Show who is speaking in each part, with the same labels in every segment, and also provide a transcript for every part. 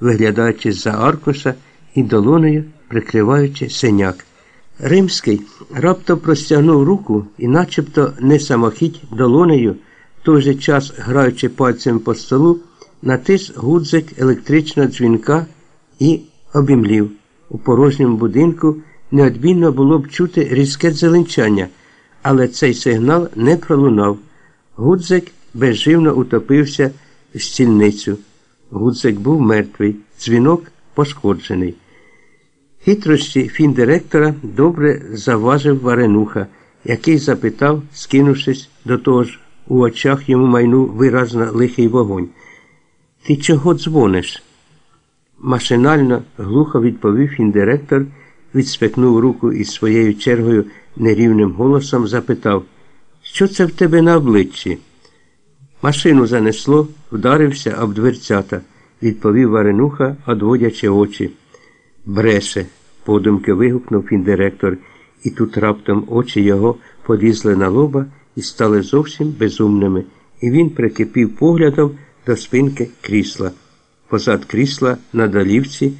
Speaker 1: виглядаючи з-за аркуша і долонею прикриваючи синяк. Римський раптом простягнув руку і, начебто не самохідь долонею, той же час граючи пальцем по столу, натис гудзик електричного дзвінка і обімлів. У порожньому будинку неодмінно було б чути різке зеленчання, але цей сигнал не пролунав. Гудзик безживно утопився в стільницю. Гудзик був мертвий, дзвінок пошкоджений. Хитрощі фіндиректора добре заважив Варенуха, який запитав, скинувшись до того ж, у очах йому майну виразно лихий вогонь. Ти чого дзвониш? Машинально глухо відповів фіндиректор, відспекнув руку і своєю чергою нерівним голосом запитав, що це в тебе на обличчі? Машину занесло, вдарився об дверцята, відповів Варенуха, одводячи очі. Бреше, подумки вигукнув фіндиректор, і тут раптом очі його полізли на лоба і стали зовсім безумними, і він прикипів поглядом до спинки крісла. Позад крісла на долівці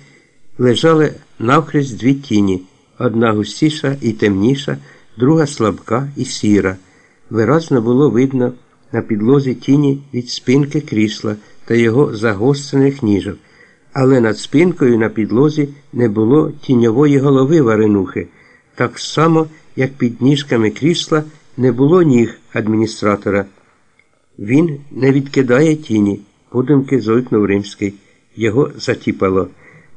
Speaker 1: лежали навхрест дві тіні, одна густіша і темніша, друга слабка і сіра. Виразно було видно на підлозі тіні від спинки крісла та його загострених ніжок, але над спинкою на підлозі не було тіньової голови варенухи, так само, як під ніжками крісла не було ніг адміністратора. Він не відкидає тіні, подумки зойкнув римський. Його затіпало.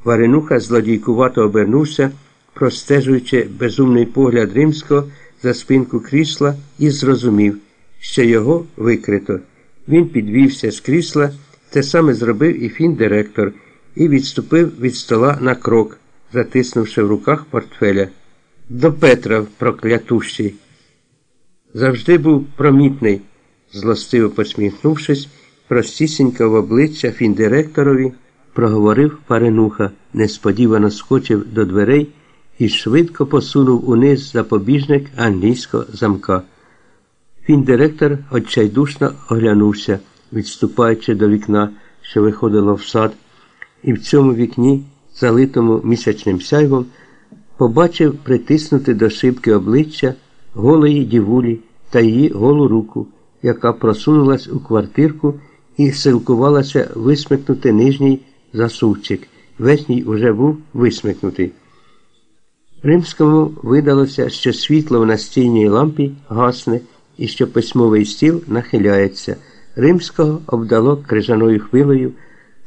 Speaker 1: Варенуха злодійкувато обернувся, простежуючи безумний погляд римського за спинку крісла, і зрозумів, що його викрито. Він підвівся з крісла, те саме зробив і фіндиректор, і відступив від стола на крок, затиснувши в руках портфеля. До Петра, проклятущий. Завжди був промітний, злостиво посміхнувшись, простісінько в обличчя фіндиректорові, проговорив паренуха, несподівано скочив до дверей і швидко посунув униз запобіжник англійського замка. Фіндиректор отчайдушно оглянувся, відступаючи до вікна, що виходило в сад, і в цьому вікні, залитому місячним сяйвом, побачив притиснути до шибки обличчя голої дівулі та її голу руку, яка просунулась у квартирку і силкувалася висмикнути нижній засувчик. Верхній уже був висмикнутий. Римському видалося, що світло в настільній лампі гасне і що письмовий стіл нахиляється. Римського обдало крижаною хвилею,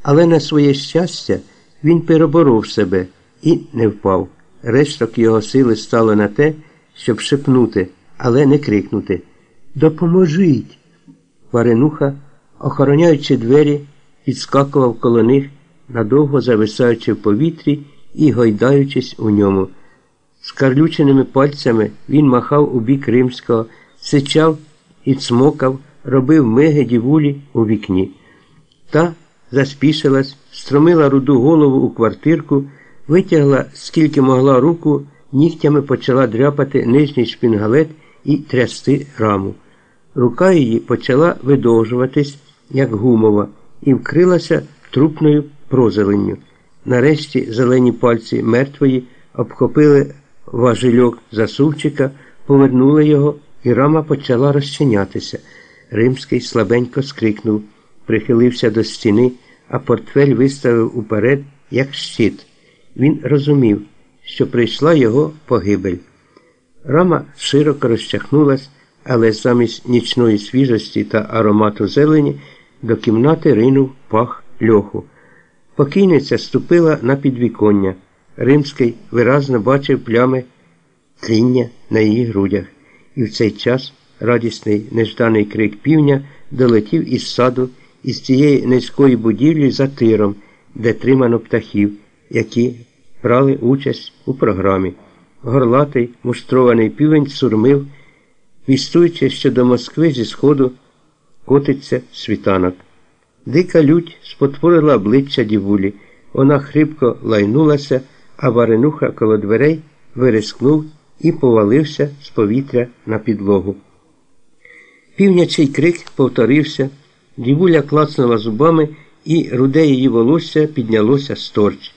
Speaker 1: але на своє щастя він переборов себе і не впав. Решток його сили стало на те, щоб шепнути, але не крикнути Допоможіть! Варенуха, охороняючи двері, підскакував коло них, надовго зависаючи в повітрі і гойдаючись у ньому. Скарлюченими пальцями він махав у бік римського, сичав і цмокав, робив миги дівулі у вікні. Та заспішилась, стромила руду голову у квартирку, витягла, скільки могла руку, нігтями почала дряпати нижній шпінгалет і трясти раму. Рука її почала видовжуватись, як гумова, і вкрилася трупною прозеленню. Нарешті зелені пальці мертвої обхопили важильок засувчика, повернули його, і рама почала розчинятися. Римський слабенько скрикнув, прихилився до стіни, а портфель виставив уперед, як щит. Він розумів, що прийшла його погибель. Рама широко розчахнулась, але замість нічної свіжості та аромату зелені до кімнати ринув пах льоху. Покійниця ступила на підвіконня. Римський виразно бачив плями тління на її грудях, і в цей час радісний нежданий крик півня долетів із саду, із цієї низької будівлі за тиром, де тримано птахів, які брали участь у програмі. Горлатий муштрований півень сурмив, вістуючи, що до Москви зі сходу котиться світанок. Дика лють спотворила обличчя дівулі. Вона хрипко лайнулася, а варенуха коло дверей вирискнув і повалився з повітря на підлогу. Півнячий крик повторився, дівуля клацнула зубами і руде її волосся піднялося сторч.